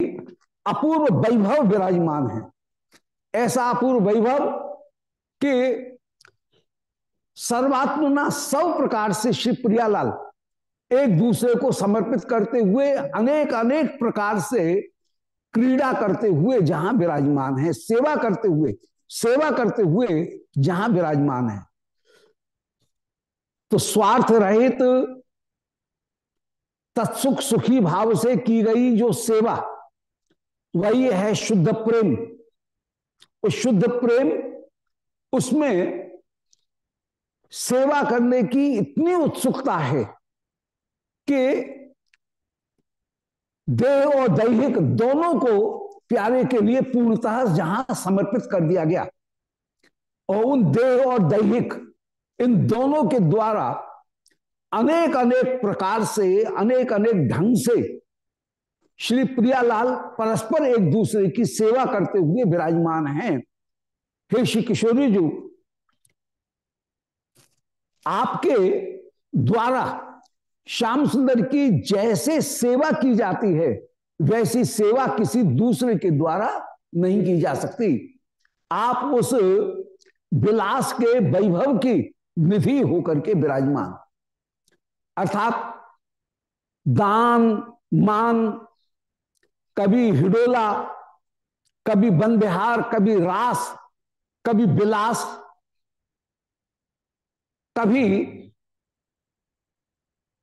अपूर्व वैभव विराजमान है। ऐसा अपूर्व वैभव कि सर्वात्मना सब प्रकार से श्री प्रियालाल एक दूसरे को समर्पित करते हुए अनेक अनेक प्रकार से क्रीड़ा करते हुए जहाँ विराजमान है, सेवा करते हुए, सेवा करते हुए जहाँ विराजमान है। तो स्वार्थ रहित तत्सुख सुखी भाव से की गई जो सेवा वही है शुद्ध प्रेम। उस शुद्ध प्रेम, उसमें सेवा करने की इतनी उत्सुकता है कि देह और दैहिक दोनों को प्यारे के लिए पूर्णतः जहाँ समर्पित कर दिया गया। और उन देह और दैहिक, इन दोनों के द्वारा अनेक अनेक प्रकार से अनेक अनेक ढंग से श्री प्रियालाल परस्पर एक दूसरे की सेवा करते हुए विराजमान हैं। हे श्री किशोरी जी, आपके द्वारा श्याम सुंदर की जैसे सेवा की जाती है, वैसी सेवा किसी दूसरे के द्वारा नहीं की जा सकती। आप उस विलास के वैभव की निधि होकर के विराजमान। अर्थात दान, मान कभी हिडोला, कभी बिहार कभी रास, कभी विलास कभी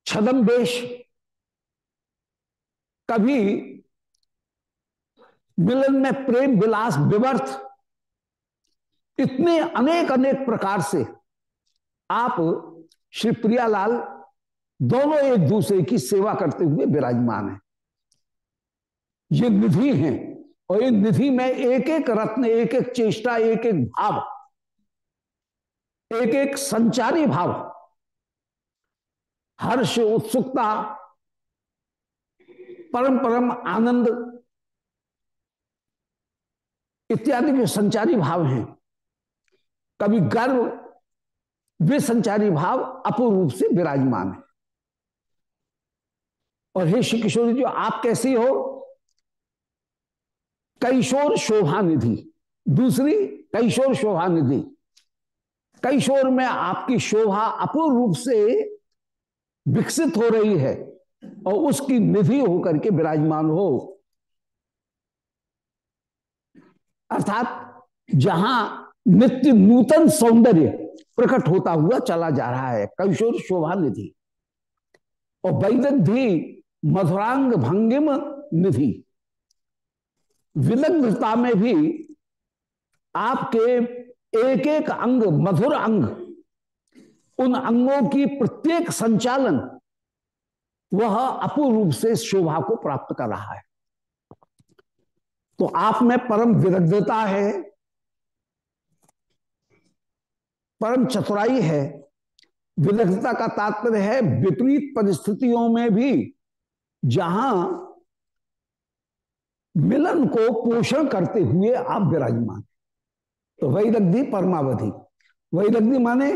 छदम्बेश कभी मिलन में प्रेम, विलास, विवर्थ, इतने अनेक अनेक प्रकार से आप श्री प्रियालाल दोनों एक दूसरे की सेवा करते हुए विराजमान है। ये निधि है। और इन निधि में एक एक रत्न एक एक चेष्टा एक एक भाव एक एक संचारी भाव, हर्ष, उत्सुकता परम परम आनंद इत्यादि के संचारी भाव हैं। कभी गर्व, वे संचारी भाव अपूर्ण रूप से विराजमान है। और हे श्री किशोर जी, आप कैसी हो? कैशोर शोभा निधि। दूसरी, कैशोर शोभा निधि। कैशोर में आपकी शोभा अपूर्ण रूप से विकसित हो रही है और उसकी निधि होकर के विराजमान हो। अर्थात जहाँ नित्य नूतन सौंदर्य प्रकट होता हुआ चला जा रहा है, कैशोर शोभा निधि। और वैदग्धि मधुरांग भंगिम निधि। विलग्नता में भी आपके एक एक अंग, मधुर अंग, उन अंगों की प्रत्येक संचालन, वह अपूर्ण रूप से शोभा को प्राप्त कर रहा है। तो आप में परम विदग्धता है, परम चतुराई है विदग्धता का तात्पर्य है विपरीत परिस्थितियों में भी जहाँ मिलन को पोषण करते हुए आप विराजमान तो वैदग्धि परमावधि। वैदग्धि माने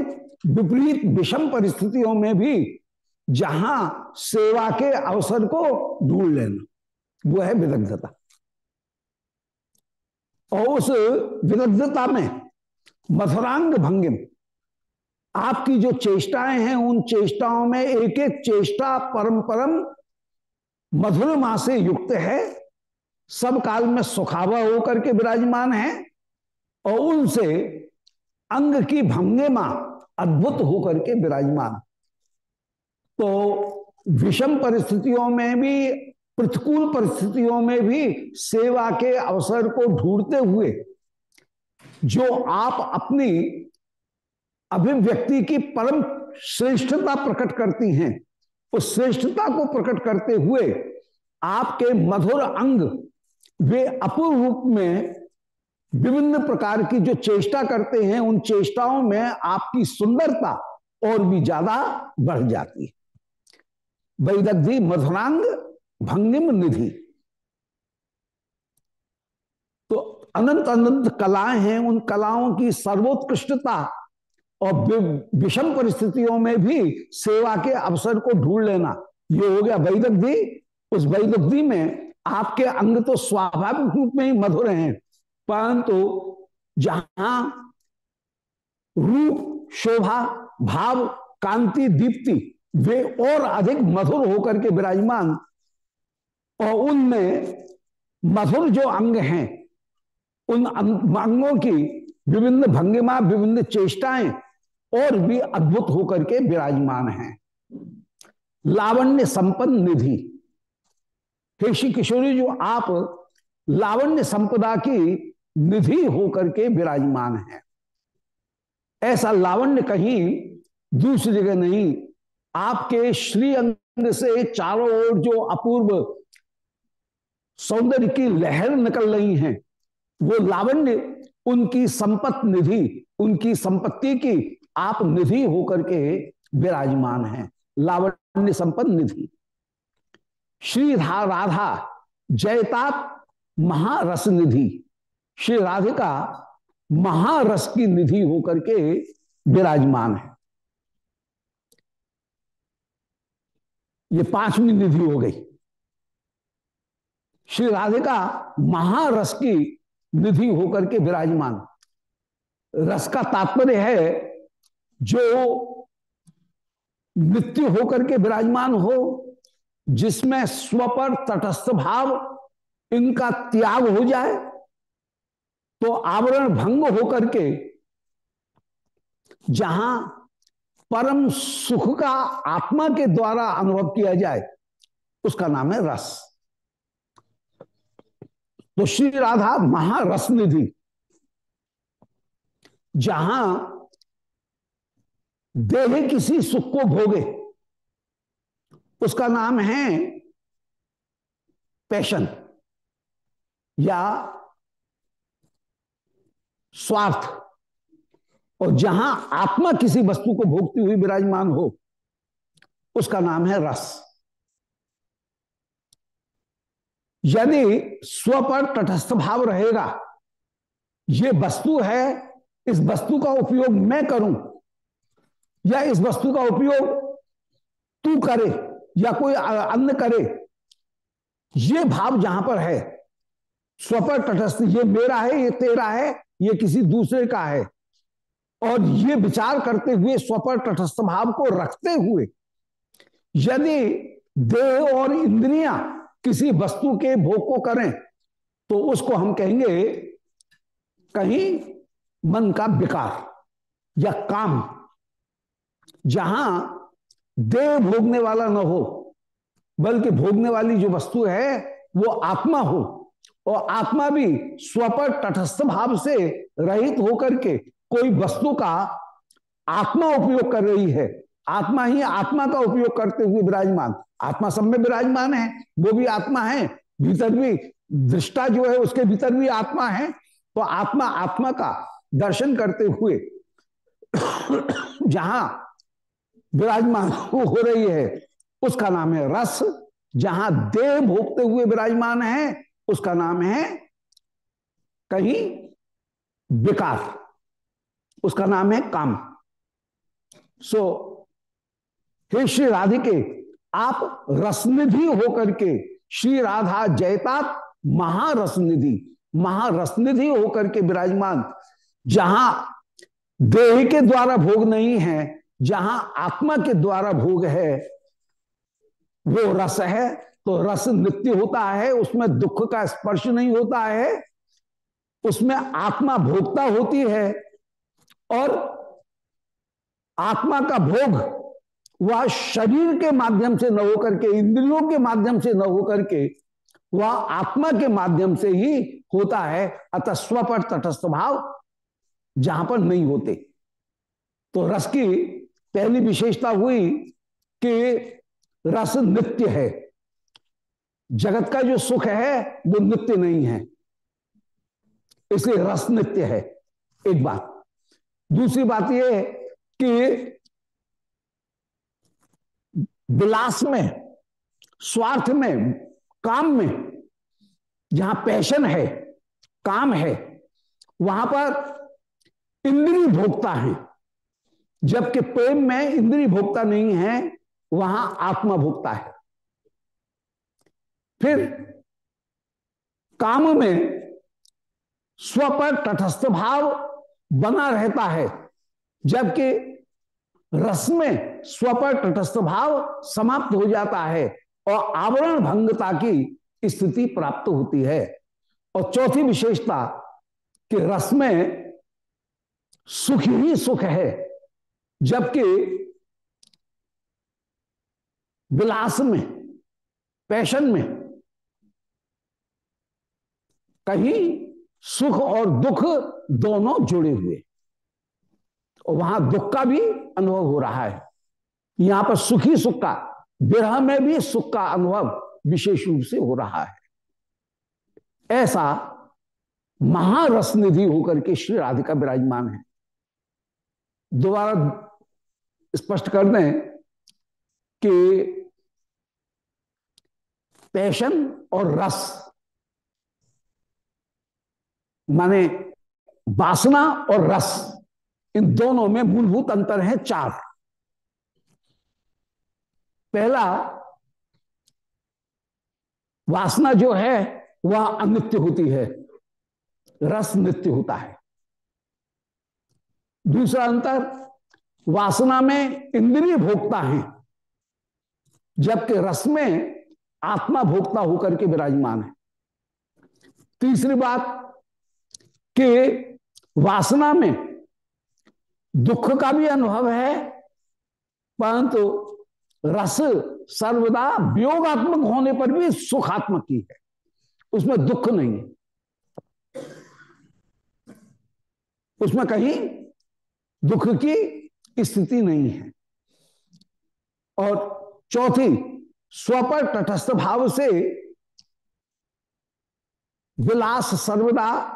विपरीत विषम परिस्थितियों में भी जहाँ सेवा के अवसर को ढूंढ लेना, वो है विदग्धता और उस विदग्धता में मधुरांग भंगिम, आपकी जो चेष्टाएँ हैं, उन चेष्टाओं में एक एक चेष्टा परम परम मधुरमा से युक्त है। सब काल में सुखावा होकर के विराजमान है और उनसे अंग की भंगिमा अद्भुत होकर के विराजमान। तो विषम परिस्थितियों में भी, प्रतिकूल परिस्थितियों में भी सेवा के अवसर को ढूंढते हुए, जो आप अपनी अभिव्यक्ति की परम श्रेष्ठता प्रकट करती हैं, उस श्रेष्ठता को प्रकट करते हुए आपके मधुर अंग वे अपूर्व रूप में विभिन्न प्रकार की जो चेष्टा करते हैं, उन चेष्टाओं में आपकी सुंदरता और भी ज़्यादा बढ़ जाती है। वैदग्धि मधुरांग भंगिम निधि। तो अनंत अनंत कलाएँ हैं, उन कलाओं की सर्वोत्कृष्टता और विषम परिस्थितियों में भी सेवा के अवसर को ढूंढ लेना। ये हो गया वैदग्धि। उस वैदग्धि में आपके अंग तो स्वाभाविक रूप में ही मधुर हैं, परंतु जहाँ रूप, शोभा, भाव, कांति, दीप्ति, वे और अधिक मधुर होकर के विराजमान, और उनमें मधुर जो अंग हैं, उन अंगों की विभिन्न भंगिमा, विभिन्न चेष्टाएँ और भी अद्भुत होकर के विराजमान हैं। लावण्य संपन्न निधि। हे श्री किशोरी जो, आप लावण्य संपदा की निधि होकर के विराजमान है। ऐसा लावण्य कहीं दूसरी जगह नहीं। आपके श्री अंग से चारों ओर जो अपूर्व सौंदर्य की लहर निकल रही हैं, वो लावण्य, उनकी संपत्ति निधि, उनकी संपत्ति की आप निधि होकर के विराजमान हैं। लावण्य संपन्न निधि। श्री राधा जयताप महारस निधि श्री राधिका महारस की निधि होकर के विराजमान है। ये पांचवी निधि हो गई। श्री राधिका महारस की निधि होकर के विराजमान। रस का तात्पर्य है, जो नित्य होकर के विराजमान हो जिसमें स्व पर तटस्थ भाव इनका त्याग हो जाए तो आवरण भंग होकर के जहाँ परम सुख का आत्मा के द्वारा अनुभव किया जाए, उसका नाम है रस। तो श्री राधा महारस निधि, जहाँ देह किसी सुख को भोगे उसका नाम है पैशन या स्वार्थ। और जहाँ आत्मा किसी वस्तु को भोगती हुई विराजमान हो, उसका नाम है रस। यदि स्व पर तटस्थ भाव रहेगा, ये वस्तु है, इस वस्तु का उपयोग मैं करूँ या इस वस्तु का उपयोग तू करे या कोई अन्य करे। ये भाव जहाँ पर है, स्वपर तटस्थ, ये मेरा है, ये तेरा है, ये किसी दूसरे का है। और ये विचार करते हुए, स्वपर तटस्थ भाव को रखते हुए, यदि देह और इंद्रिया किसी वस्तु के भोग को करें तो उसको हम कहेंगे कहीं मन का विकार या काम, जहाँ देह भोगने वाला न हो, बल्कि भोगने वाली जो वस्तु है, वो आत्मा हो। और आत्मा भी स्वपर तटस्थ भाव से रहित होकर के कोई वस्तु का आत्मा उपयोग कर रही है। आत्मा ही आत्मा का उपयोग करते हुए विराजमान। आत्मा सब में विराजमान है, वो भी आत्मा है, भीतर भी दृष्टा जो है, उसके भीतर भी आत्मा है। तो आत्मा आत्मा का दर्शन करते हुए जहाँ विराजमान हो रही है। उसका नाम है रस। जहाँ देह भोगते हुए विराजमान है, उसका नाम है कहीं विकार। उसका नाम है काम। सो हे श्री राधिके, आप रसनिधि होकर के, श्री राधा जयता महारसनिधि महारसनिधि होकर के विराजमान, जहाँ देह के द्वारा भोग नहीं है जहाँ आत्मा के द्वारा भोग है, वो रस है तो रस नित्य होता है, उसमें दुख का स्पर्श नहीं होता है, उसमें आत्मा भोगता होती है, और आत्मा का भोग वह शरीर के माध्यम से न होकर के, इंद्रियों के माध्यम से न होकर के, वह आत्मा के माध्यम से ही होता है, अतः स्व पर तटस्थ भाव जहाँ पर नहीं होते। तो रस की पहली विशेषता हुई कि रस नित्य है। जगत का जो सुख है, वो नित्य नहीं है। इसलिए रस नित्य है, एक बात। दूसरी बात यह कि विलास में, स्वार्थ में, काम में, जहाँ पैशन है, काम है, वहाँ पर इंद्री भोक्ता है। जबकि प्रेम में इंद्री भोक्ता नहीं है, वहाँ आत्मा भोक्ता है। फिर काम में स्व पर तटस्थ भाव बना रहता है, जबकि रस में स्व पर तटस्थ भाव समाप्त हो जाता है और आवरण भंगता की स्थिति प्राप्त होती है। और चौथी विशेषता कि रस में सुख ही सुख है। जबकि विलास में, पैशन में कहीं सुख और दुख दोनों जुड़े हुए। और वहाँ दुख का भी अनुभव हो रहा है। यहाँ पर सुखी सुख का, विरह में भी सुख का अनुभव विशेष रूप से हो रहा है। ऐसा महारस निधि होकर के श्री राधिका विराजमान है। दोबारा स्पष्ट कर दें कि पैशन और रस, माने वासना और रस, इन दोनों में मूलभूत अंतर है चार। पहला, वासना जो है, वह अनित्य होती है, रस नित्य होता है। दूसरा अंतर वासना में इंद्रिय भोक्ता है, जबकि रस में आत्मा भोक्ता होकर के विराजमान है। तीसरी बात कि वासना में दुख का भी अनुभव है, परंतु रस सर्वदा वियोगात्मक होने पर भी सुखात्मक ही है, उसमें दुख नहीं है। उसमें कहीं दुख की स्थिति नहीं है। और चौथी, स्वपर तटस्थ भाव से विलास सर्वदा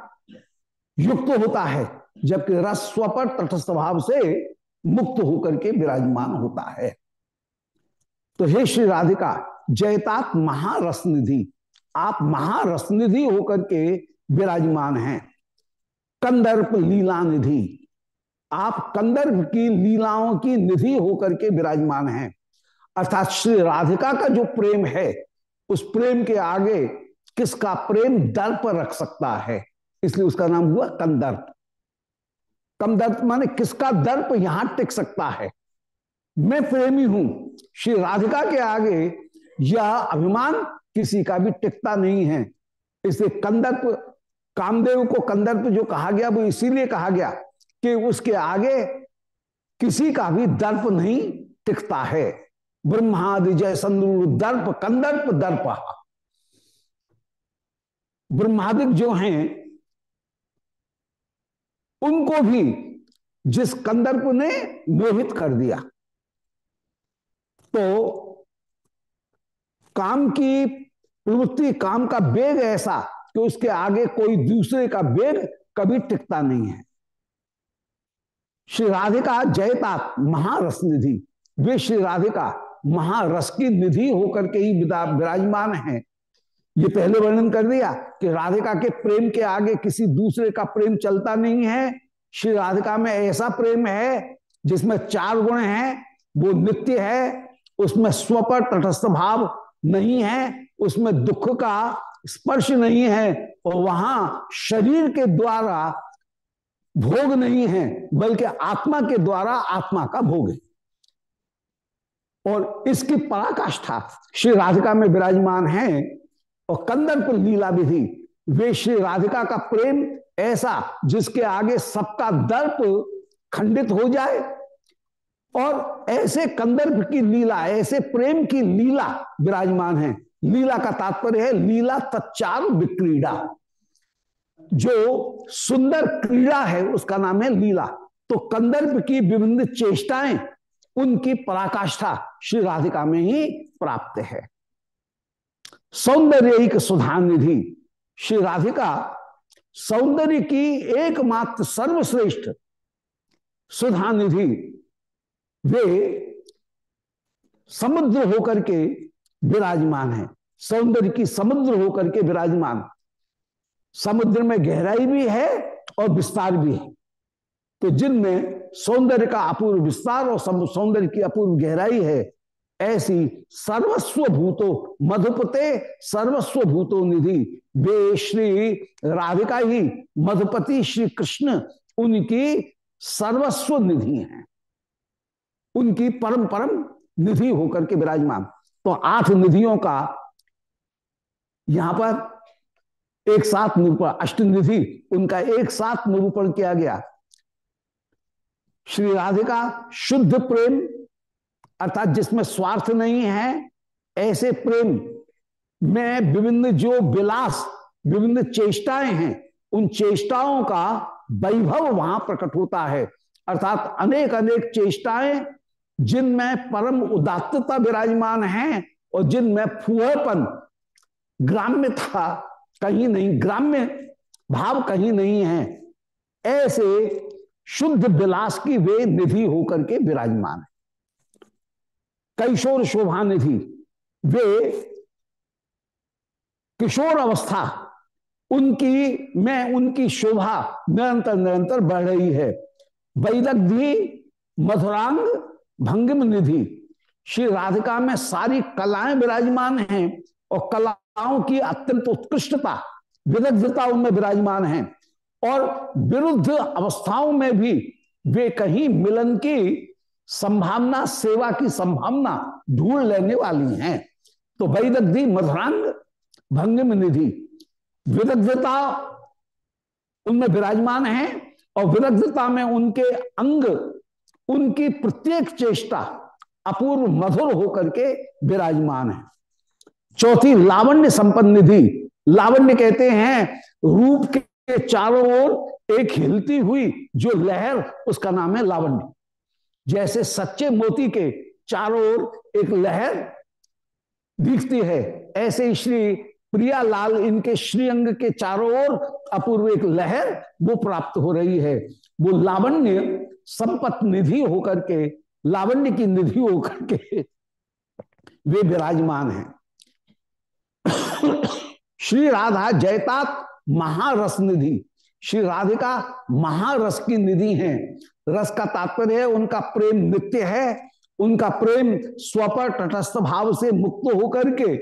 युक्त होता है, जबकि रस स्वपर तटस्थ भाव से मुक्त होकर के विराजमान होता है। तो हे श्री राधिका, जयतात महारस निधि आप महारस निधि होकर के विराजमान हैं। कंदर्प लीला निधि आप कंदर्प की लीलाओं की निधि होकर के विराजमान हैं। अर्थात श्री राधिका का जो प्रेम है, उस प्रेम के आगे किसका प्रेम दर्प रख सकता है? इसलिए उसका नाम हुआ कंदर्प। कंदर्प माने किसका दर्प यहाँ टिक सकता है? मैं प्रेमी हूँ, श्री राधिका के आगे यह अभिमान किसी का भी टिकता नहीं है। इसलिए कंदर्प, कामदेव को कंदर्प जो कहा गया, वो इसीलिए कहा गया कि उसके आगे किसी का भी दर्प नहीं टिकता है। ब्रह्मादि जय संद्र दर्प, कंदर्प, दर्प। ब्रह्मादिक जो हैं, उनको भी जिस कंदर्प ने मोहित कर दिया तो काम की प्रवृत्ति, काम का वेग ऐसा कि उसके आगे कोई दूसरे का वेग कभी टिकता नहीं है। श्री राधिका जयता महारस निधि। वे श्री राधिका महारस की निधि होकर के ही विराजमान है। ये पहले वर्णन कर दिया कि राधिका के प्रेम के आगे किसी दूसरे का प्रेम चलता नहीं है। श्री राधिका में ऐसा प्रेम है जिसमें चार गुण हैं। वो नित्य है, उसमें स्व पर तटस्थ भाव नहीं है, उसमें दुख का स्पर्श नहीं है और वहाँ शरीर के द्वारा भोग नहीं है, बल्कि आत्मा के द्वारा आत्मा का भोग है। और इसकी पराकाष्ठा श्री राधिका में विराजमान है, और कंदर्प लीला विधि वे श्री राधिका का प्रेम ऐसा जिसके आगे सबका दर्प खंडित हो जाए, और ऐसे कंदर्प की लीला, ऐसे प्रेम की लीला विराजमान है। लीला का तात्पर्य है, लीला तत्चार विक्रीड़ा। जो सुंदर क्रीड़ा है, उसका नाम है लीला। तो कंदर्प की विभिन्न चेष्टाएँ, उनकी पराकाष्ठा श्री राधिका में ही प्राप्त है। सौंदर्य सुधा निधि श्री राधिका सौंदर्य की एकमात्र सर्वश्रेष्ठ सुधा निधि वे समुद्र होकर के विराजमान है। सौंदर्य की समुद्र होकर के विराजमान। समुद्र में गहराई भी है और विस्तार भी है। तो जिनमें सौंदर्य का अपूर्व विस्तार और सौंदर्य की अपूर्व गहराई है, ऐसी सर्वस्व भूतो मधुपते, सर्वस्व भूतो निधि, वे श्री राधिका ही मधुपति श्री कृष्ण उनकी सर्वस्व निधि हैं। उनकी परम परम निधि होकर के विराजमान। तो आठ निधियों का यहाँ पर एक साथ निरूपण अष्ट निधि उनका एक साथ निरूपण किया गया। श्री राधिका, शुद्ध प्रेम, अर्थात जिसमें स्वार्थ नहीं है, ऐसे प्रेम में विभिन्न जो विलास, विभिन्न चेष्टाएँ हैं, उन चेष्टाओं का वैभव वहाँ प्रकट होता है। अर्थात अनेक अनेक चेष्टाएँ, जिनमें परम उदात्तता विराजमान है और जिनमें फूहपन ग्राम्यता कहीं नहीं, ग्राम्य भाव कहीं नहीं है। ऐसे शुद्ध विलास की वे निधि होकर के विराजमान है। कैशोर शोभा निधि, वे किशोर अवस्था, उनकी, में उनकी शोभा निरंतर निरंतर बढ़ रही है। वैदग्धि मधुरांग, भंगिम निधि, श्री राधिका में सारी कलाएँ विराजमान हैं। और कलाओं की अत्यंत उत्कृष्टता विदग्धता उनमें विराजमान है और विरुद्ध अवस्थाओं में भी वे कहीं मिलन की संभावना, सेवा की संभावना ढूंढ लेने वाली हैं। तो वैदग्धि मधुरांग भंगिम निधि विदग्धता उनमें विराजमान है और विदग्धता में उनके अंग, उनकी प्रत्येक चेष्टा अपूर्व मधुर होकर के विराजमान है। चौथी, लावण्य संपन्न निधि लावण्य कहते हैं, रूप के चारों ओर एक हिलती हुई जो लहर, उसका नाम है लावण्य। जैसे सच्चे मोती के चारों ओर एक लहर दिखती है, ऐसे श्री प्रिया लाल इनके श्रीअंग के चारों ओर अपूर्व एक लहर वो प्राप्त हो रही है। वो लावण्य संपत निधि होकर के, लावण्य की निधि होकर के वे विराजमान हैं। श्री राधा जयतात महारस निधि। श्री राधिका महारस की निधि हैं। रस का तात्पर्य है, उनका प्रेम नित्य है, उनका प्रेम स्वपर तटस्थ भाव से मुक्त होकर के,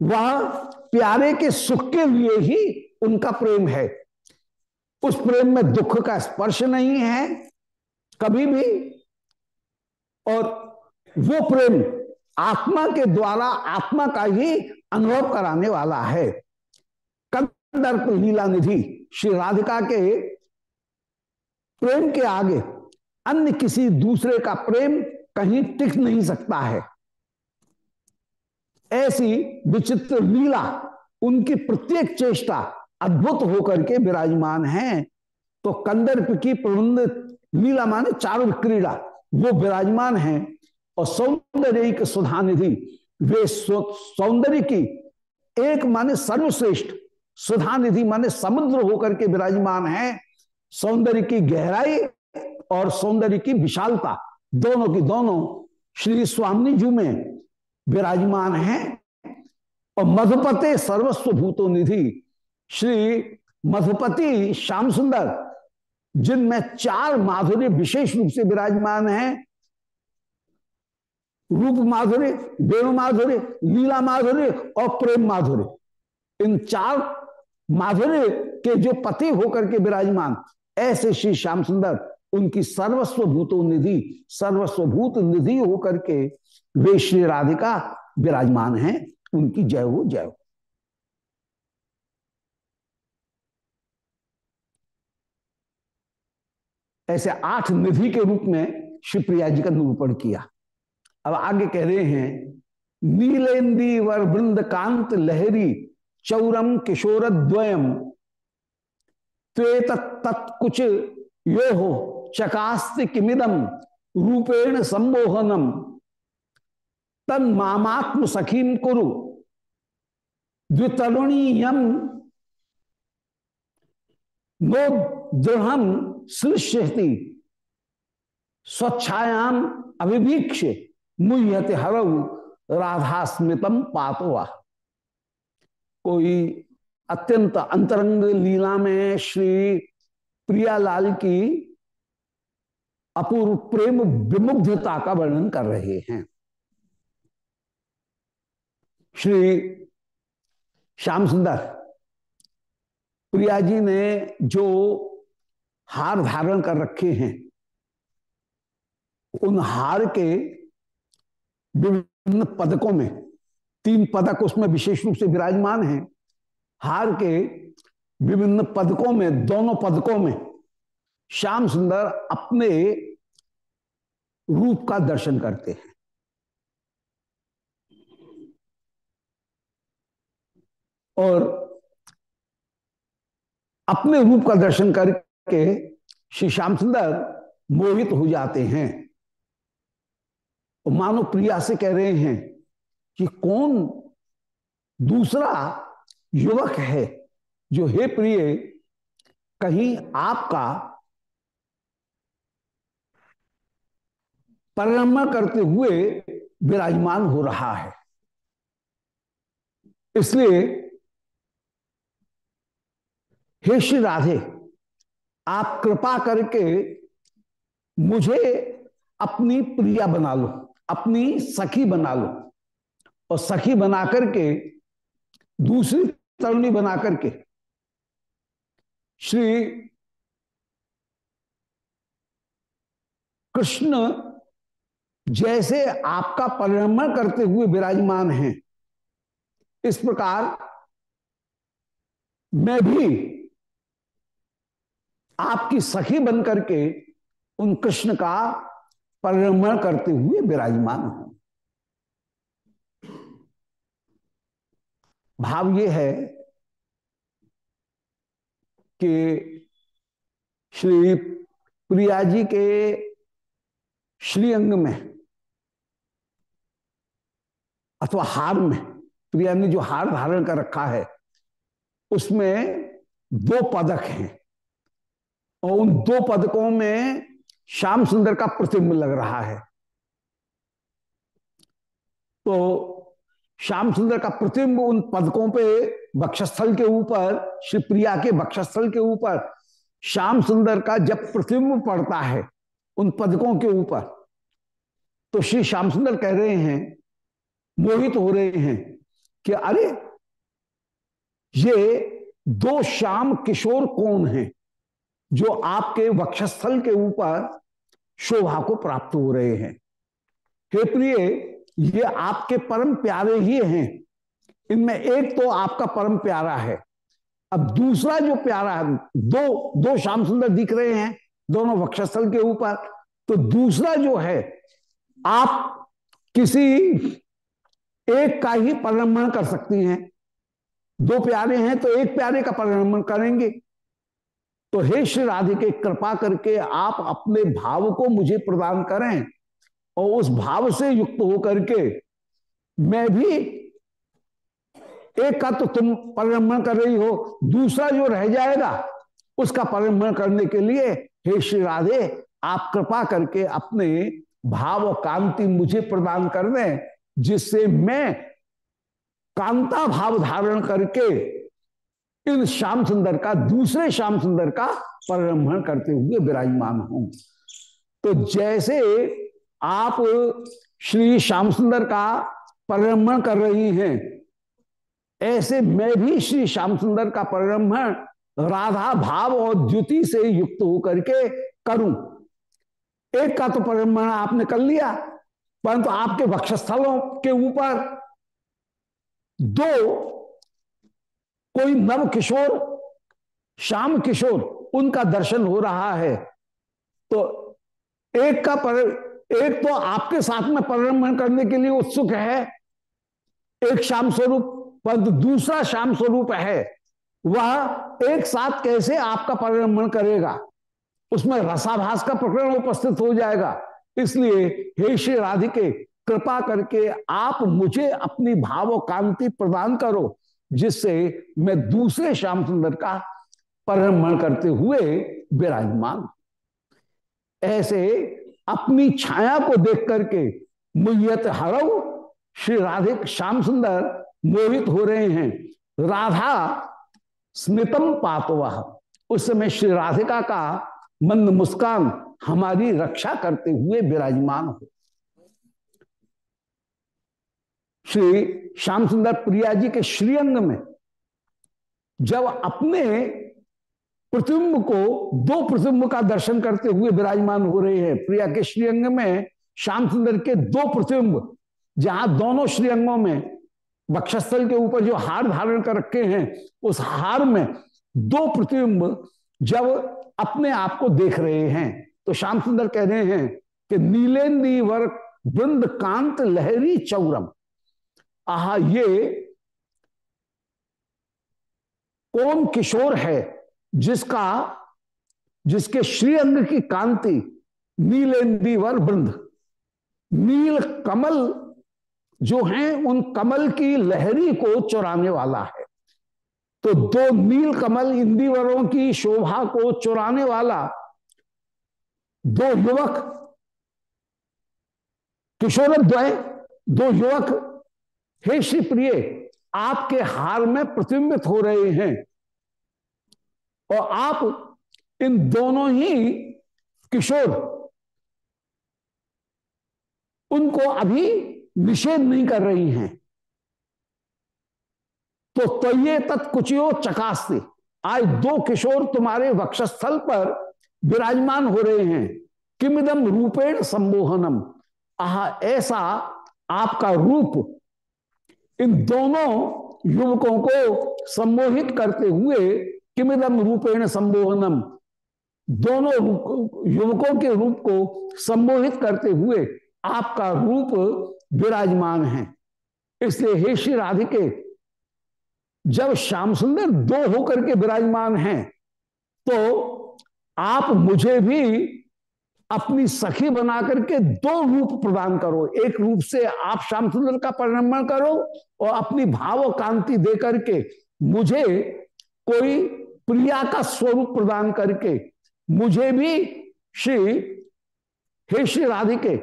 वह प्यारे के सुख के लिए ही उनका प्रेम है। उस प्रेम में दुख का स्पर्श नहीं है, कभी भी, और वो प्रेम आत्मा के द्वारा आत्मा का ही अनुभव कराने वाला है। कंदर्प लीला निधि, श्री राधिका के प्रेम के आगे अन्य किसी दूसरे का प्रेम कहीं टिक नहीं सकता है। ऐसी विचित्र लीला, उनकी प्रत्येक चेष्टा अद्भुत होकर के विराजमान है। तो कंदर्प की प्रबंध लीला माने चारु क्रीड़ा, वो विराजमान है। और सौंदर्य की सुधा निधि वे सौंदर्य की एक माने सर्वश्रेष्ठ सुधा निधि माने समुद्र होकर के विराजमान है। सौंदर्य की गहराई और सौंदर्य की विशालता, दोनों की दोनों श्री स्वामी जी में विराजमान है। और मधुपते सर्वस्व भूतो निधि, श्री मधुपति श्याम सुंदर, जिनमें चार माधुर्य विशेष रूप से विराजमान हैं। रूप माधुर्य वेणु माधुर्य लीला माधुर्य और प्रेम माधुर्य इन चार माधुर्य के जो पति होकर के विराजमान, ऐसे श्री श्याम सुंदर, उनकी सर्वस्व भूतो निधि सर्वस्वभूत निधि होकर के वे श्री राधिका विराजमान हैं। उनकी जय हो जय हो। ऐसे आठ निधि के रूप में शिवप्रिया जी का निरूपण किया। अब आगे कह रहे हैं, नीलेंदी वर वृंद कांत लहरी चौरम किशोर द्वयम त्वेत तत्कुच यो हो चकास्त किमिदम रूपेण संमोहनम। तन मामात्म सखीम कुरु द्वितरुणीयम नो दृढ़ स्वच्छायाम अभिभीक्ष मुह्यते हरऊ राधा स्मृतम पातवा कोई अत्यंत अंतरंग लीला में श्री प्रियालाल की अपूर्व प्रेम विमुग्धता का वर्णन कर रहे हैं। श्री श्याम सुंदर, प्रिया जी ने जो हार धारण कर रखे हैं, उन हार के विभिन्न पदकों में, तीन पदक उसमें विशेष रूप से विराजमान हैं। हार के विभिन्न पदकों में, दोनों पदकों में श्याम सुंदर अपने रूप का दर्शन करते हैं। और अपने रूप का दर्शन करके श्री श्याम सुंदर मोहित हो जाते हैं। मानो प्रिया से कह रहे हैं कि कौन दूसरा युवक है जो, हे प्रिय, कहीं आपका परिणम करते हुए विराजमान हो रहा है? इसलिए, हे श्री राधे, आप कृपा करके मुझे अपनी प्रिया बना लो। अपनी सखी बना लो। और सखी बना करके, दूसरी तरुणी बना करके, श्री कृष्ण जैसे आपका परिणमन करते हुए विराजमान हैं। इस प्रकार मैं भी आपकी सखी बन करके उन कृष्ण का परिणमन करते हुए विराजमान हूँ। भाव ये है कि श्री प्रिया जी के श्रीअंग में अथवा हार में, प्रिया ने जो हार धारण कर रखा है, उसमें दो पदक हैं। और उन दो पदकों में श्याम सुंदर का प्रतिबिंब लग रहा है। तो श्याम सुंदर का प्रतिबिंब उन पदकों पे बक्षस्थल के ऊपर, श्री प्रिया के बक्षस्थल के ऊपर, श्याम सुंदर का जब प्रतिबिंब पड़ता है उन पदकों के ऊपर तो श्री श्याम सुंदर कह रहे हैं, मोहित हो रहे हैं कि अरे, ये दो श्याम किशोर कौन हैं जो आपके वक्षस्थल के ऊपर शोभा को प्राप्त हो रहे हैं। हे प्रिय, ये आपके परम प्यारे ही हैं। इनमें एक तो आपका परम प्यारा है। अब दूसरा जो प्यारा है, दो दो श्याम सुंदर दिख रहे हैं, दोनों वक्षस्थल के ऊपर। तो दूसरा जो है, आप किसी एक का ही परिणमन कर सकती हैं। दो प्यारे हैं तो एक प्यारे का परिणमन करेंगे। तो हे श्री राधिके, कृपा करके आप अपने भाव को मुझे प्रदान करें और उस भाव से युक्त होकर के मैं भी एक का तो तुम परिणमन कर रही हो, दूसरा जो रह जाएगा, उसका परिणमन करने के लिए हे श्री राधे, आप कृपा करके अपने भाव कांति मुझे प्रदान कर दें, जिससे मैं कांता भाव धारण करके इन श्याम सुंदर का, दूसरे श्याम सुंदर का परिरम्भण करते हुए विराजमान हूँ। तो जैसे आप श्री श्याम सुंदर का परिरम्भण कर रही हैं, ऐसे मैं भी श्री श्याम सुंदर का परिरम्भण राधा भाव और द्युति से युक्त होकर के करूँ। एक का तो परिरम्भण आपने कर लिया, परंतु आपके वक्षस्थलों के ऊपर दो कोई नव किशोर, श्याम किशोर, उनका दर्शन हो रहा है। तो एक का पर, एक तो आपके साथ में परिरमण करने के लिए उत्सुक है, एक श्याम स्वरूप, परंतु दूसरा श्याम स्वरूप है, वह एक साथ कैसे आपका परिरमण करेगा? उसमें रसाभास का प्रकरण उपस्थित हो जाएगा। इसलिए, हे श्री राधिके, कृपा करके आप मुझे अपनी भाव, कांति प्रदान करो। जिससे मैं दूसरे श्याम सुंदर का परिरमण करते हुए विराजमान ऐसे अपनी छाया को देख करके मुयत हरव श्री राधे श्याम सुंदर मोहित हो रहे हैं। राधा स्मितम पातव उस समय श्री राधिका का मंद मुस्कान हमारी रक्षा करते हुए विराजमान हो। श्री श्याम सुंदर प्रिया जी के श्रीअंग में, जब अपने प्रतिबिंब को, दो प्रतिबिंब का दर्शन करते हुए विराजमान हो रहे हैं, प्रिया के श्रीअंग में, श्याम सुंदर के दो प्रतिबिंब जहाँ दोनों श्रीअंगों में, वक्षस्थल के ऊपर जो हार धारण कर रखे हैं, उस हार में दो प्रतिबिंब जब अपने आप को देख रहे हैं तो श्याम सुंदर कह रहे हैं कि नीलेंदी वर्ग वृंद कांत लहरी चौरम। आहा, ये कौन किशोर है जिसका, जिसके श्रीअंग की कांति नीलेंदीवर वृंद। नील कमल जो हैं, उन कमल की लहरी को चुराने वाला है। तो दो नील कमल इंदिवरों की शोभा को चुराने वाला दो युवक किशोर द्वय दो युवक हे श्री प्रिय आपके हार में प्रतिबिंबित हो रहे हैं। और आप इन दोनों ही किशोर, उनको अभी निषेध नहीं कर रही हैं। तो तये तत्कुचियो चकास्ते। आज दो किशोर तुम्हारे वक्षस्थल पर विराजमान हो रहे हैं। किमिदम रूपेण संबोहनम आह, ऐसा आपका रूप इन दोनों युवकों को सम्मोहित करते हुए किमिदम रूपेण संबोहनम। दोनों युवकों के रूप को सम्मोहित करते हुए आपका रूप विराजमान है। इसलिए हे श्री राधिके, जब श्याम सुंदर दो होकर के विराजमान हैं तो आप मुझे भी अपनी सखी बना करके दो रूप प्रदान करो। एक रूप से आप श्याम सुंदर का परिणमन करो और अपनी भाव कांति दे करके मुझे कोई प्रिया का स्वरूप प्रदान करके मुझे भी श्री, हे श्री राधिके,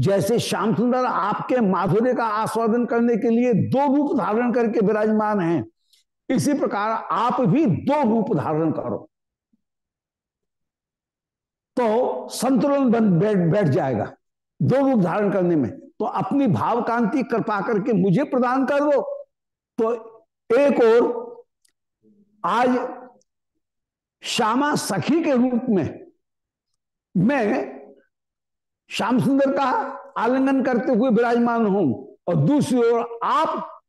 जैसे श्याम सुंदर आपके माधुर्य का आस्वादन करने के लिए दो रूप धारण करके विराजमान हैं, इसी प्रकार आप भी दो रूप धारण करो। तो संतुलन बन बैठ बैठ जाएगा। दो रूप धारण करने में। तो अपनी भाव कांति कृपा करके मुझे प्रदान कर दो। तो एक और, आज श्यामा सखी के रूप में मैं श्याम सुंदर का आलिंगन करते हुए विराजमान हूँ। और दूसरी ओर आप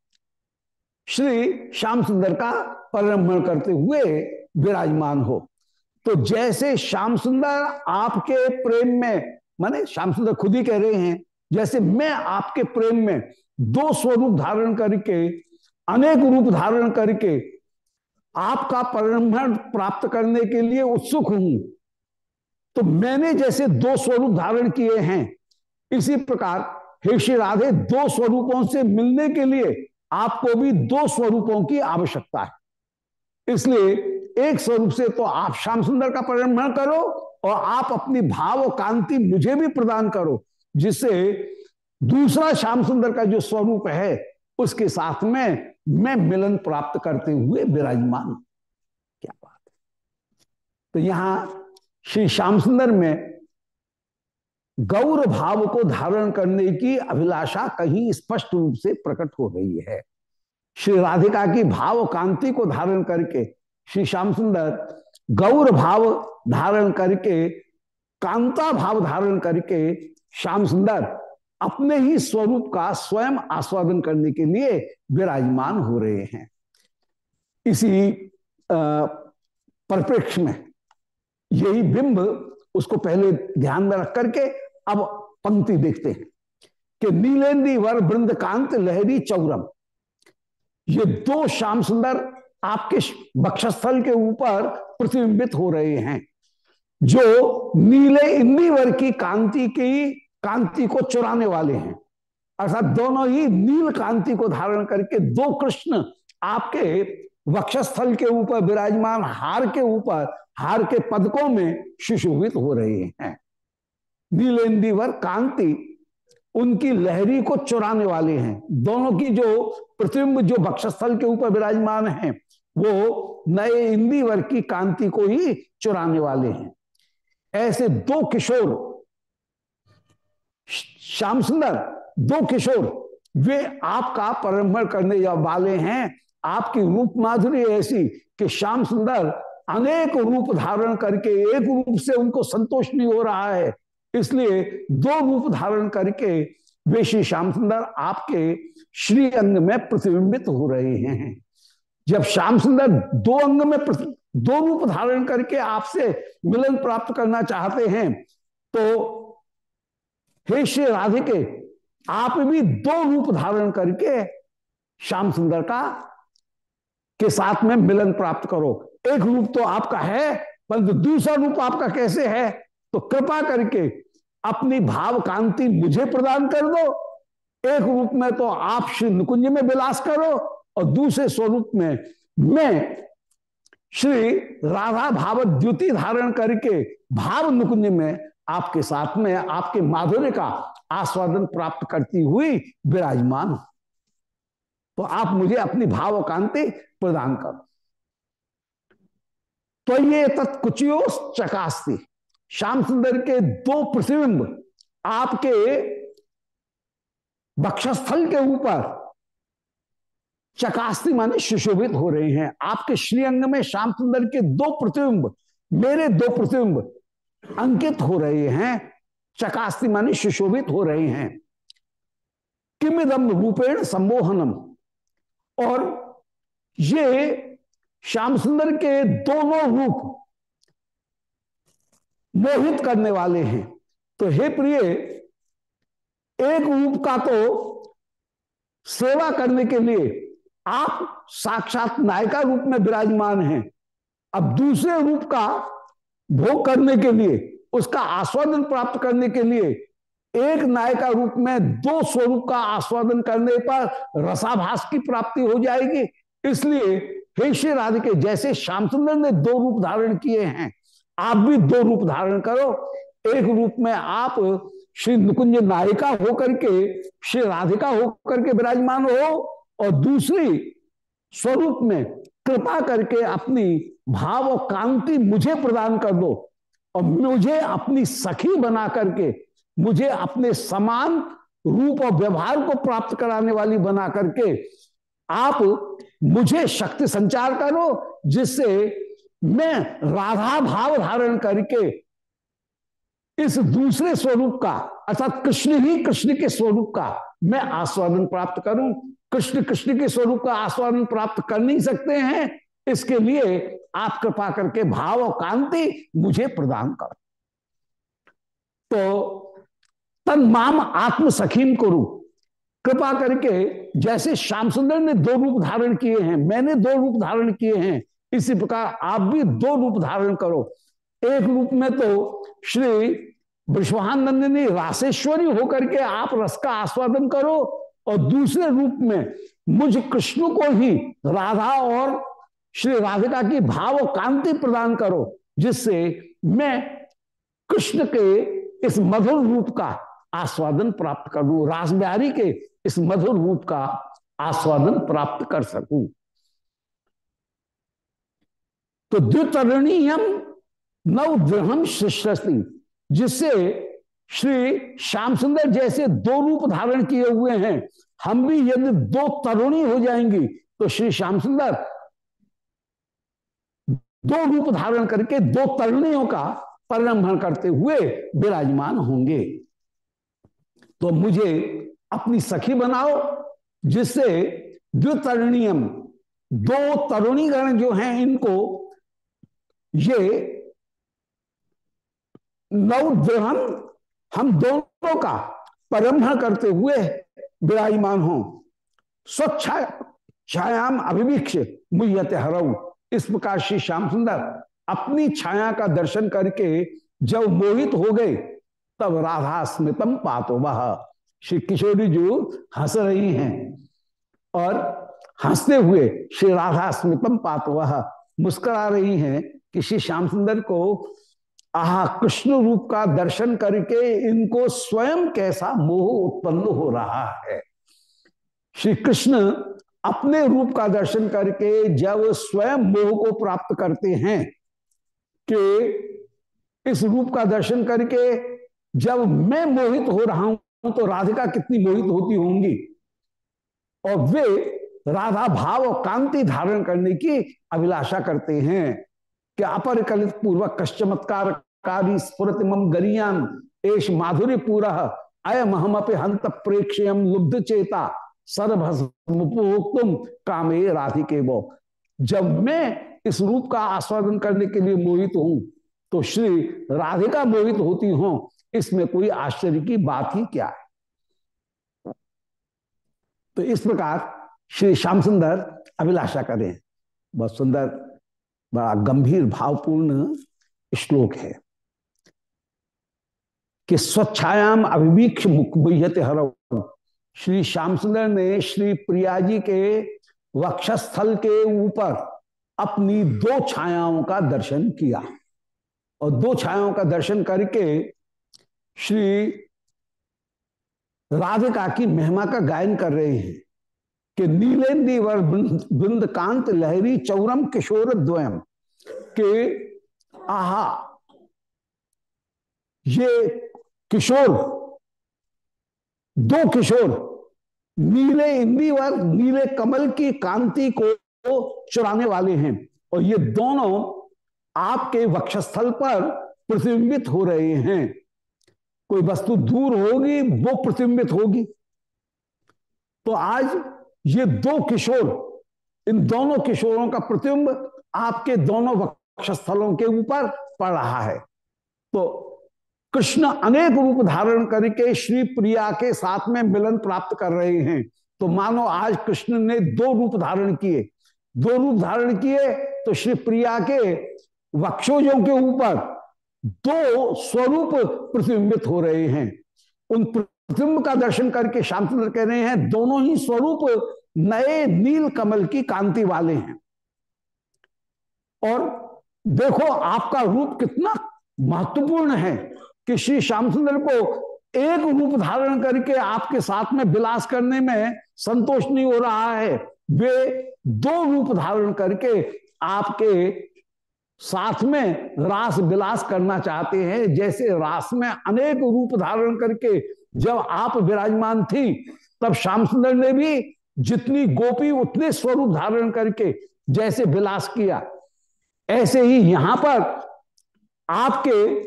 श्री श्याम सुंदर का परिरमण करते हुए विराजमान हो। तो जैसे श्याम सुंदर आपके प्रेम में, माने श्याम सुंदर खुद ही कह रहे हैं, जैसे मैं आपके प्रेम में दो स्वरूप धारण करके, अनेक रूप धारण करके आपका परिरमण प्राप्त करने के लिए उत्सुक हूँ तो मैंने जैसे दो स्वरूप धारण किए हैं, इसी प्रकार हे श्री राधे, दो स्वरूपों से मिलने के लिए आपको भी दो स्वरूपों की आवश्यकता है। इसलिए एक स्वरूप से तो आप श्याम सुंदर का परिणमन करो और आप अपनी भाव और कांति मुझे भी प्रदान करो, जिससे दूसरा श्याम सुंदर का जो स्वरूप है, उसके साथ में मैं मिलन प्राप्त करते हुए विराजमान क्या बात है। तो यहाँ श्री श्याम सुंदर में गौर भाव को धारण करने की अभिलाषा कहीं स्पष्ट रूप से प्रकट हो रही है। श्री राधिका की भाव कांति को धारण करके श्री श्याम सुंदर गौर भाव धारण करके, कांता भाव धारण करके श्याम सुंदर अपने ही स्वरूप का स्वयं आस्वादन करने के लिए विराजमान हो रहे हैं। इसी परिप्रेक्ष्य में यही बिंब उसको पहले ध्यान में रख करके अब पंक्ति देखते हैं कि नीलेंदी वर वृंदकांत लहरी चौरम। ये दो श्याम सुंदर आपके बक्षस्थल के ऊपर प्रतिबिंबित हो रहे हैं। जो नीले इंदिवर की कांति की, कांति को चुराने वाले हैं। अर्थात दोनों ही नील कांति को धारण करके दो कृष्ण आपके वक्षस्थल के ऊपर, विराजमान हार के ऊपर, हार के पदकों में सुशोभित हो रहे हैं। नीलेंदीवर कांति उनकी लहरी को चुराने वाले हैं। दोनों की जो प्रतिबिंब, जो बक्षस्थल के ऊपर विराजमान है वो नए हिंदी वर्ग की कांति को ही चुराने वाले हैं। ऐसे दो किशोर, श्याम सुंदर, दो किशोर, वे आपका परम्भर करने वाले हैं। आपकी रूप माधुरी ऐसी कि श्याम सुंदर अनेक रूप धारण करके एक रूप से उनको संतोष नहीं हो रहा है। इसलिए दो रूप धारण करके वे श्री श्याम सुंदर आपके श्री अंग में प्रतिबिंबित हो रहे हैं। जब श्याम सुंदर दो अंग में दो रूप धारण करके आपसे मिलन प्राप्त करना चाहते हैं तो हे श्री राधिके, आप भी दो रूप धारण करके श्याम सुंदर का, के साथ में मिलन प्राप्त करो। एक रूप तो आपका है, परंतु दूसरा रूप आपका कैसे है? तो कृपा करके अपनी भाव कांति मुझे प्रदान कर दो। एक रूप में तो आप श्री नुकुंज में विलास करो और दूसरे स्वरूप में मैं श्री राधा भाव द्युति धारण करके भाव नुकुंज में आपके साथ में आपके माधुर्य का आस्वादन प्राप्त करती हुई विराजमान तो आप मुझे अपनी भाव कांति प्रदान करो। तो ये तत्कुचियो चकास्ती। श्याम सुंदर के दो प्रतिबिंब आपके बक्षस्थल के ऊपर चकास्ती माने सुशोभित हो रहे हैं। आपके श्रीअंग में श्याम सुंदर के दो प्रतिबिंब, मेरे दो प्रतिबिंब अंकित हो रहे हैं, चकास्ती माने सुशोभित हो रहे हैं। किमिदम रूपेण सम्मोहनम और ये श्याम सुंदर के दोनों रूप मोहित करने वाले हैं। तो हे प्रिय, एक रूप का तो सेवा करने के लिए आप साक्षात नायिका रूप में विराजमान हैं। अब दूसरे रूप का भोग करने के लिए, उसका आस्वादन प्राप्त करने के लिए एक नायिका रूप में दो स्वरूप का आस्वादन करने पर रसाभास की प्राप्ति हो जाएगी। इसलिए हे श्री राधिके, जैसे श्याम सुंदर ने दो रूप धारण किए हैं, आप भी दो रूप धारण करो। एक रूप में आप श्री नुकुंज नायिका होकर के, श्री राधिका होकर के विराजमान हो और दूसरी स्वरूप में कृपा करके अपनी भाव और कांति मुझे प्रदान कर दो और मुझे अपनी सखी बना करके मुझे अपने समान रूप और व्यवहार को प्राप्त कराने वाली बना करके आप मुझे शक्ति संचार करो, जिससे मैं राधा भाव धारण करके इस दूसरे स्वरूप का अर्थात कृष्ण ही कृष्ण के स्वरूप का मैं आस्वादन प्राप्त करूँ, कृष्ण कृष्ण के स्वरूप का आस्वादन प्राप्त कर नहीं सकते हैं, इसके लिए आप कृपा करके भाव और कांति मुझे प्रदान करो। तो तन माम आत्म सखीम करू, कृपा करके जैसे श्याम सुंदर ने दो रूप धारण किए हैं, मैंने दो रूप धारण किए हैं, इसी प्रकार आप भी दो रूप धारण करो। एक रूप में तो श्री विश्वानंदिनी रासेश्वरी होकर के आप रस का आस्वादन करो और दूसरे रूप में मुझ कृष्ण को ही राधा और श्री राधिका की भाव कांति प्रदान करो, जिससे मैं कृष्ण के इस मधुर रूप का आस्वादन प्राप्त कर लू रास बिहारी के इस मधुर रूप का आस्वादन प्राप्त कर सकूँ। तो द्वितरणीयम नव दृढ़ शिष्यस्ती जिससे श्री श्याम सुंदर जैसे दो रूप धारण किए हुए हैं। हम भी यदि दो तरुणी हो जाएँगी तो श्री श्याम सुंदर दो रूप धारण करके दो तरुणियों का परिलंबन करते हुए विराजमान होंगे। तो मुझे अपनी सखी बनाओ, जिससे द्वितरणीयम, दो तरुणीगण जो हैं इनको ये नवद्रहन हम दोनों का परम्भ करते हुए विराजमान हो। स्वच्छ छायाम अभिवीक्ष मुहते हरऊ इस प्रकार श्री श्याम सुंदर अपनी छाया का दर्शन करके जब मोहित हो गए, तब राधा स्मृतम पातो वह। श्री किशोरी जी हंस रही हैं और हँसते हुए श्री राधा स्मृतम पातो वह मुस्करा रही हैं कि श्री श्याम सुंदर को आह, कृष्ण रूप का दर्शन करके इनको स्वयं कैसा मोह उत्पन्न हो रहा है। श्री कृष्ण अपने रूप का दर्शन करके जब स्वयं मोह को प्राप्त करते हैं कि इस रूप का दर्शन करके जब मैं मोहित हो रहा हूँ तो राधिका कितनी मोहित होती होंगी? और वे राधा भाव और कांति धारण करने की अभिलाषा करते हैं। कि अपरिकलित पूर्वक कश्चमत्कार कारी स्फुरत मम गरियान एश माधुर्य पूरा अयम हम अपे हंत प्रेक्षयम लुब्ध चेता सर्वभुक्तुम कामे राधिके वो जब मैं इस रूप का आस्वादन करने के लिए मोहित हूँ तो श्री राधिका मोहित होती हो, इसमें कोई आश्चर्य की बात ही क्या है? तो इस प्रकार श्री श्याम सुंदर अभिलाषा करें। बहुत सुंदर बड़ा गंभीर, भावपूर्ण श्लोक है कि स्वच्छायाम अभिवीक्ष मुख हर श्री श्याम सुंदर ने श्री प्रिया जी के वक्षस्थल के ऊपर अपनी दो छायाओं का दर्शन किया और दो छायाओं का दर्शन करके श्री राधिका की महिमा का गायन कर रहे हैं। कि नीलेंदी वर बिंद कांत लहरी चौरम किशोर द्वयम, के आहा, ये किशोर, दो किशोर, नीले इंदीवर नीले कमल की कांति को चुराने वाले हैं, और ये दोनों आपके वक्षस्थल पर प्रतिबिंबित हो रहे हैं। कोई वस्तु दूर होगी, वो प्रतिबिंबित होगी। तो आज ये दो किशोर, इन दोनों किशोरों का प्रतिबिंब आपके दोनों वक्षस्थलों के ऊपर पड़ रहा है। तो कृष्ण अनेक रूप धारण करके श्री प्रिया के साथ में मिलन प्राप्त कर रहे हैं। तो मानो आज कृष्ण ने दो रूप धारण किए। दो रूप धारण किए तो श्री प्रिया के वक्षोजों के ऊपर दो स्वरूप प्रतिबिंबित हो रहे हैं। उन प्रतिबिंब का दर्शन करके श्यामचंद्र कह रहे हैं, दोनों ही स्वरूप नए नील कमल की कांति वाले हैं। और देखो आपका रूप कितना महत्वपूर्ण है कि श्री श्याम सुंदर को एक रूप धारण करके आपके साथ में विलास करने में संतोष नहीं हो रहा है। वे दो रूप धारण करके आपके साथ में रास विलास करना चाहते हैं। जैसे रास में अनेक रूप धारण करके जब आप विराजमान थी, तब श्याम सुंदर ने भी जितनी गोपी, उतने स्वरूप धारण करके जैसे विलास किया। ऐसे ही यहाँ पर आपके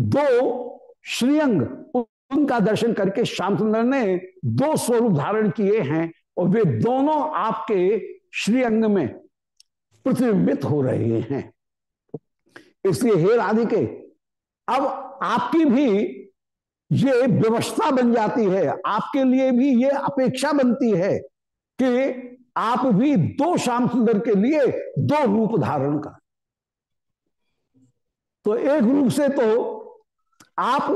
दो श्रीअंग, उनका दर्शन करके श्याम सुंदर ने दो स्वरूप धारण किए हैं और वे दोनों आपके श्रीअंग में प्रतिबिंबित हो रहे हैं। इसलिए हे राधिके, अब आपकी भी ये व्यवस्था बन जाती है। आपके लिए भी ये अपेक्षा बनती है कि आप भी दो श्याम सुंदर के लिए दो रूप धारण कर। तो एक रूप से तो आप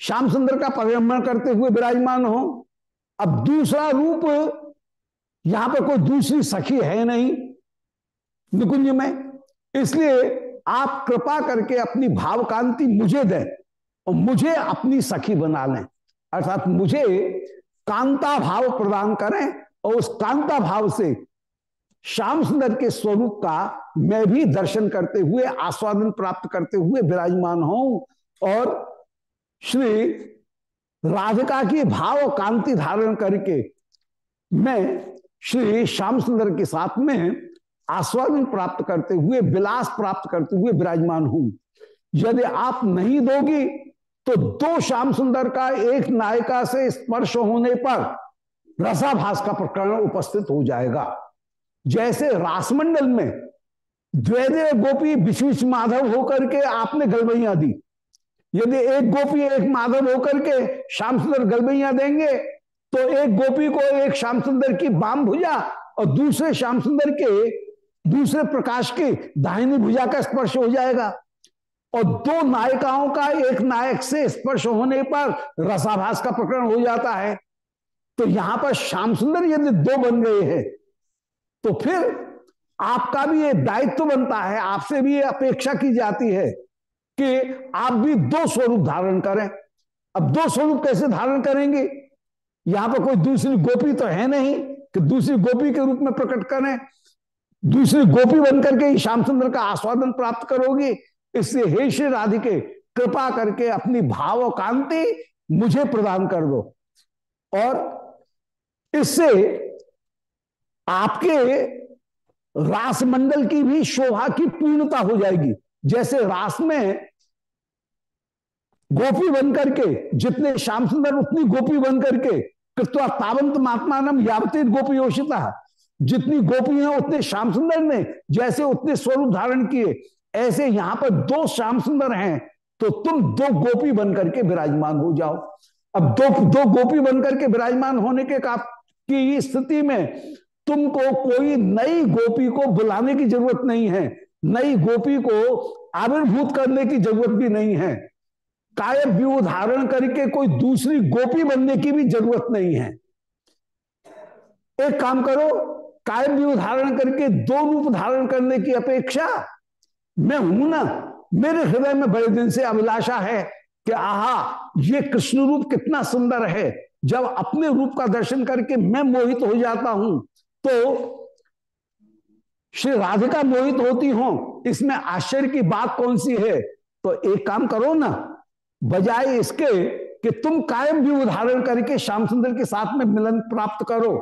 श्याम सुंदर का परिभ्रमण करते हुए विराजमान हो। अब दूसरा रूप, यहाँ पर कोई दूसरी सखी है नहीं निकुंज में। इसलिए आप कृपा करके अपनी भावकांति मुझे दें। और मुझे अपनी सखी बना लें। अर्थात मुझे कांता भाव प्रदान करें और उस कांता भाव से श्याम सुंदर के स्वरूप का मैं भी दर्शन करते हुए, आस्वादन प्राप्त करते हुए विराजमान हूँ और श्री राधिका की भाव कांति धारण करके मैं श्री श्याम सुंदर के साथ में आस्वादन प्राप्त करते हुए, विलास प्राप्त करते हुए विराजमान हूँ यदि आप नहीं दोगी तो दो श्याम सुंदर का एक नायिका से स्पर्श होने पर रसाभास का प्रकरण उपस्थित हो जाएगा। जैसे रासमंडल में द्वैदय गोपी विश्विश माधव होकर के आपने गलबैया दी। यदि एक गोपी एक माधव होकर के श्याम सुंदर गलबैया देंगे तो एक गोपी को एक श्याम सुंदर की बाम भुजा और दूसरे श्याम सुंदर के दूसरे प्रकाश की दाहिनी भुजा का स्पर्श हो जाएगा। और दो नायिकाओं का एक नायक से स्पर्श होने पर रसाभास का प्रकरण हो जाता है। तो यहाँ पर श्याम सुंदर यदि दो बन गए हैं तो फिर आपका भी ये दायित्व बनता है, आपसे भी ये अपेक्षा की जाती है कि आप भी दो स्वरूप धारण करें। अब दो स्वरूप कैसे धारण करेंगे? यहाँ पर कोई दूसरी गोपी तो है नहीं कि दूसरी गोपी के रूप में प्रकट करें। दूसरी गोपी बनकर के श्याम सुंदर का आस्वादन प्राप्त करोगी इससे हे श्री राधिके, कृपा करके अपनी भाव कांति मुझे प्रदान कर दो। और इससे आपके रास मंडल की भी शोभा की पूर्णता हो जाएगी। जैसे रास में गोपी बन करके जितने श्याम सुंदर, उतनी गोपी बन करके कृत्वा तावंत महात्मान यावती गोपी योषिता जितनी गोपी हैं उतने श्याम सुंदर ने, जैसे उतने स्वरूप धारण किए ऐसे यहाँ पर दो श्याम सुंदर हैं तो तुम दो गोपी बनकर के विराजमान हो जाओ। अब दो दो गोपी बनकर के विराजमान होने के का, की स्थिति में तुमको कोई नई गोपी को बुलाने की ज़रूरत नहीं है, नई गोपी को आविर्भूत करने की ज़रूरत भी नहीं है। काय व्यू धारण करके कोई दूसरी गोपी बनने की भी ज़रूरत नहीं है। एक काम करो काय व्यू धारण करके दो रूप धारण करने की अपेक्षा मैं हूँ ना, मेरे हृदय में बड़े दिन से अभिलाषा है कि आहा, ये कृष्ण रूप कितना सुंदर है। जब अपने रूप का दर्शन करके मैं मोहित हो जाता हूँ तो श्री राधिका मोहित होती हो, इसमें आश्चर्य की बात कौन सी है? तो एक काम करो ना, बजाय इसके कि तुम कायम भी उदाहरण करके श्याम सुंदर के साथ में मिलन प्राप्त करो।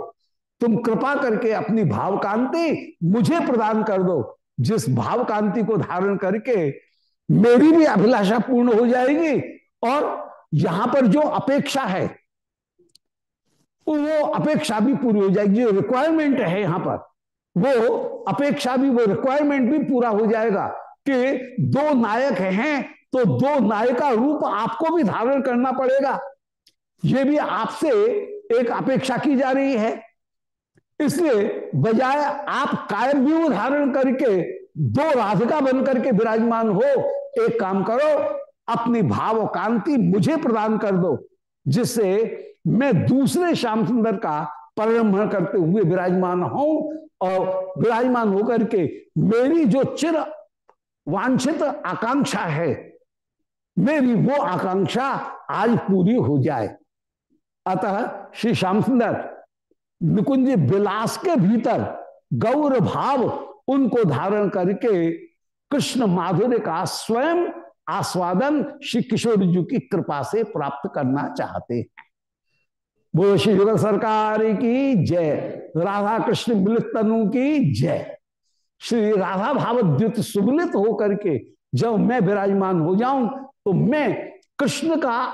तुम कृपा करके अपनी भाव कांति मुझे प्रदान कर दो। जिस भाव कांति को धारण करके मेरी भी अभिलाषा पूर्ण हो जाएगी और यहाँ पर जो अपेक्षा है, वो अपेक्षा भी पूरी हो जाएगी। जो रिक्वायरमेंट है यहाँ पर, वो अपेक्षा भी, वो रिक्वायरमेंट भी पूरा हो जाएगा कि दो नायक हैं तो दो नायका रूप आपको भी धारण करना पड़ेगा। ये भी आपसे एक अपेक्षा की जा रही है। इसलिए बजाय आप कायम भी धारण करके दो राधिका बन करके विराजमान हो, एक काम करो, अपनी भाव कांति मुझे प्रदान कर दो, जिससे मैं दूसरे श्याम सुंदर का परिभ्रमण करते हुए विराजमान हूँ और विराजमान होकर के मेरी जो चिर वांछित आकांक्षा है, मेरी वो आकांक्षा आज पूरी हो जाए। अतः श्री श्याम सुंदर निकुंज विलास के भीतर गौर भाव उनको धारण करके कृष्ण माधुर्य का स्वयं आस्वादन श्री किशोर जी की कृपा से प्राप्त करना चाहते हैं। बोलो, श्री सरकार की जय। राधा कृष्ण मिलित तनु की जय। श्री राधा भावद्युत सुमिलित होकर के जब मैं विराजमान हो जाऊँ तो मैं कृष्ण का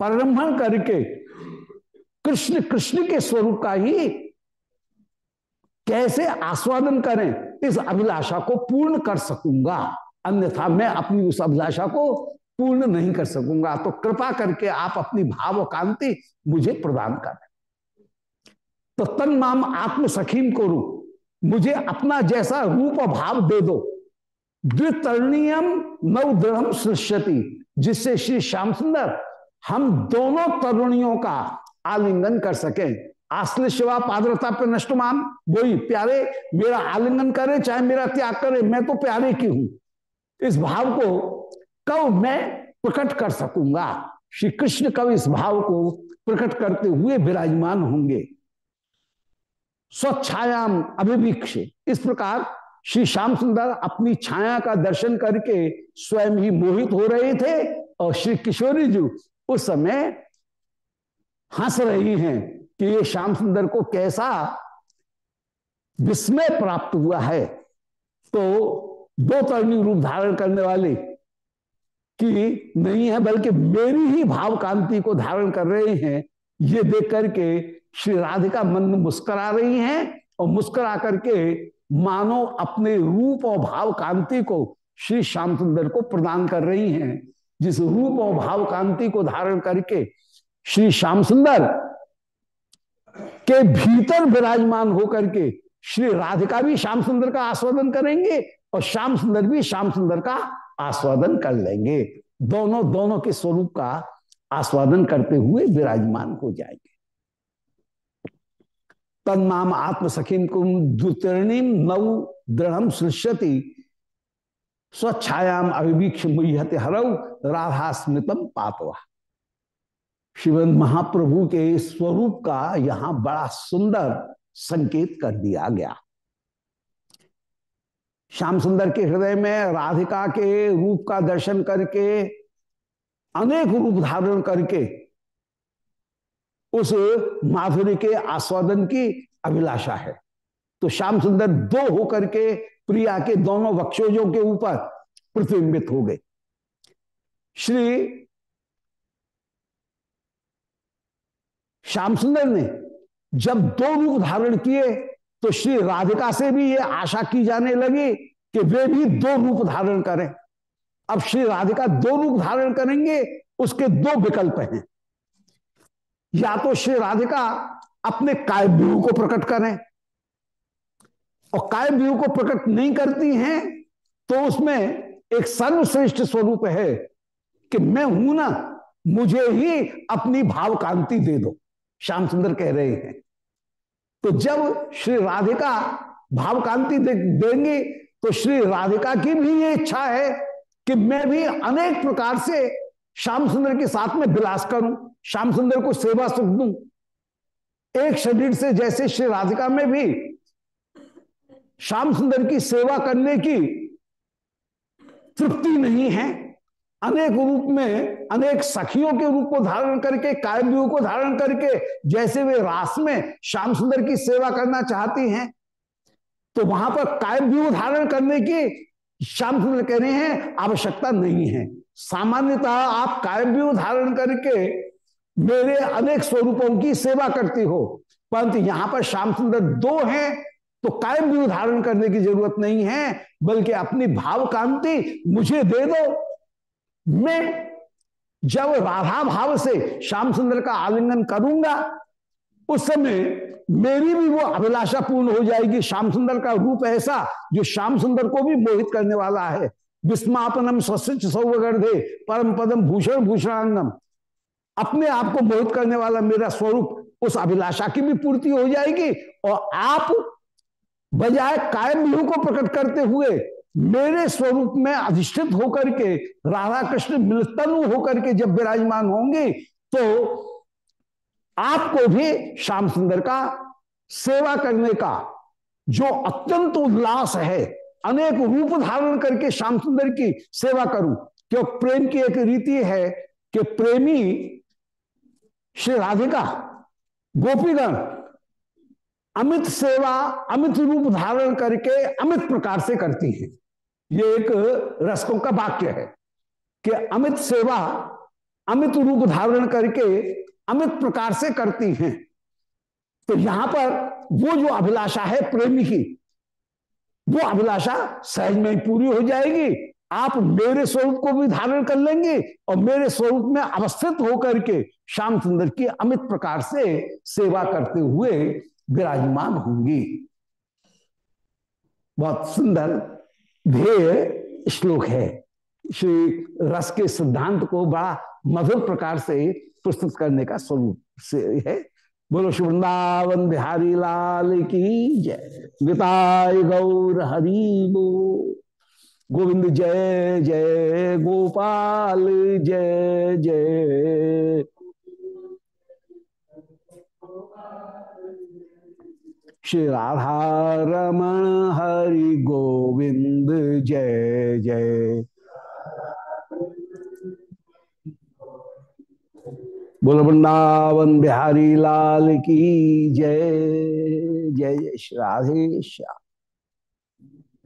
परम्भण करके कृष्ण कृष्ण के स्वरूप का ही कैसे आस्वादन करें, इस अभिलाषा को पूर्ण कर सकूँगा। अन्यथा मैं अपनी उस अभिलाषा को पूर्ण नहीं कर सकूँगा। तो कृपा करके आप अपनी भाव कांति मुझे प्रदान करें। तो तन नाम आत्म सखीम को रूप, मुझे अपना जैसा रूप और भाव दे दो। द्वितरणीयम नव दृढ़ सृष्यति, जिससे श्री श्याम सुंदर, हम दोनों तरुणियों का आलिंगन कर सके। आश्ल शिवा पादरता पे नष्टमान। वही प्यारे, मेरा आलिंगन करे, चाहे मेरा त्याग करे, मैं तो प्यारे की हूँ। इस भाव को कब मैं प्रकट कर सकूँगा? श्री कृष्ण कब इस भाव को प्रकट करते हुए विराजमान होंगे? स्वच्छायाम अभिवीक्ष। इस प्रकार श्री श्याम सुंदर अपनी छाया का दर्शन करके स्वयं ही मोहित हो रहे थे और श्री किशोरी जी उस समय हंस रही हैं कि ये श्याम सुंदर को कैसा विस्मय प्राप्त हुआ है। तो दो तरणी रूप धारण करने वाले की नहीं है, बल्कि मेरी ही भाव कांति को धारण कर रहे हैं, ये देख करके श्री राधिका मन मुस्करा रही हैं और मुस्करा करके मानो अपने रूप और भाव कांति को श्री श्याम सुंदर को प्रदान कर रही हैं। जिस रूप और भाव कांति को धारण करके श्री श्याम सुंदर के भीतर विराजमान होकर के श्री राधिका भी श्याम सुंदर का आस्वादन करेंगे और श्याम सुंदर भी श्याम सुंदर का आस्वादन कर लेंगे। दोनों दोनों के स्वरूप का आस्वादन करते हुए विराजमान हो जाएँगे। तन्नाम आत्म सखीम कुम द्वितीर्णिम नव दृढ़ सृष्यति। स्वच्छायाम अभिवीक्ष मुहते हरव राधा स्मृतम पातवा। शिवन महाप्रभु के स्वरूप का यहाँ बड़ा सुंदर संकेत कर दिया गया। श्याम सुंदर के हृदय में राधिका के रूप का दर्शन करके, अनेक रूप धारण करके, उस माधुरी के आस्वादन की अभिलाषा है। तो श्याम सुंदर दो होकर के प्रिया के दोनों वक्षोजों के ऊपर प्रतिबिंबित हो गए। श्री श्याम सुंदर ने जब दो रूप धारण किए तो श्री राधिका से भी ये आशा की जाने लगी कि वे भी दो रूप धारण करें। अब श्री राधिका दो रूप धारण करेंगे, उसके दो विकल्प हैं। या तो श्री राधिका अपने काय व्यू को प्रकट करें, और काय व्यू को प्रकट नहीं करती हैं तो उसमें एक सर्वश्रेष्ठ स्वरूप है कि मैं हूँ ना, मुझे ही अपनी भाव कांति दे दो। श्याम सुंदर कह रहे हैं। तो जब श्री राधिका भाव कांति दे, देंगी तो श्री राधिका की भी ये इच्छा है कि मैं भी अनेक प्रकार से श्याम सुंदर के साथ में विलास करूँ श्याम सुंदर को सेवा सुख दू। एक शरीर से जैसे श्री राधिका में भी श्याम सुंदर की सेवा करने की तृप्ति नहीं है अनेक रूप में, अनेक सखियों के रूप को धारण करके कायव्यू को धारण करके, जैसे वे रास में श्याम सुंदर की सेवा करना चाहती हैं तो वहाँ पर कायव्यू धारण करने की श्याम सुंदर कह रहे हैं, आवश्यकता नहीं है। सामान्यतः आप कायव्यू धारण करके मेरे अनेक स्वरूपों की सेवा करती हो, परंतु यहाँ पर श्याम सुंदर दो हैं तो कायम कायव्यू धारण करने की ज़रूरत नहीं है, बल्कि अपनी भाव कांति मुझे दे दो। मैं जब राधा भाव से श्याम सुंदर का आलिंगन करूँगा, उस समय मेरी भी वो अभिलाषा पूर्ण हो जाएगी। श्याम सुंदर का रूप ऐसा जो श्याम सुंदर को भी मोहित करने वाला है। विस्मापनम स्वस्च सौगर्धे परम पदम भूषण भूषणांगम। अपने आप को मोहित करने वाला मेरा स्वरूप उस अभिलाषा की भी पूर्ति हो जाएगी और आप बजाय कायम को प्रकट करते हुए मेरे स्वरूप में अधिष्ठित होकर के, राधा कृष्ण मिलतनु होकर के जब विराजमान होंगे तो आपको भी श्याम सुंदर का सेवा करने का जो अत्यंत उल्लास है, अनेक रूप धारण करके श्याम सुंदर की सेवा करूँ। क्यों? प्रेम की एक रीति है कि प्रेमी श्री राधिका, गोपीगण, अमित सेवा, अमित रूप धारण करके अमित प्रकार से करती हैं। ये एक रसकों का वाक्य है कि अमित सेवा, अमित रूप धारण करके अमित प्रकार से करती हैं। तो यहाँ पर वो जो अभिलाषा है प्रेमी की, वो अभिलाषा सहज में ही पूरी हो जाएगी। आप मेरे स्वरूप को भी धारण कर लेंगे और मेरे स्वरूप में अवस्थित होकर के श्याम सुंदर की अमित प्रकार से सेवा करते हुए विराजमान होंगी। बहुत सुंदर ध्येय श्लोक है। श्री रस के सिद्धांत को बड़ा मधुर प्रकार से प्रस्तुत करने का स्वरूप से है। बोलो, वृंदावन बिहारी लाल की जय। गीताय गौर हरि गो। गोविंद जय जय गोपाल, जय जय श्री राधा रमण हरि गोविंद, जय जय। बोल, वृंदावन बिहारी लाल की जय जय श्री राधे श्याम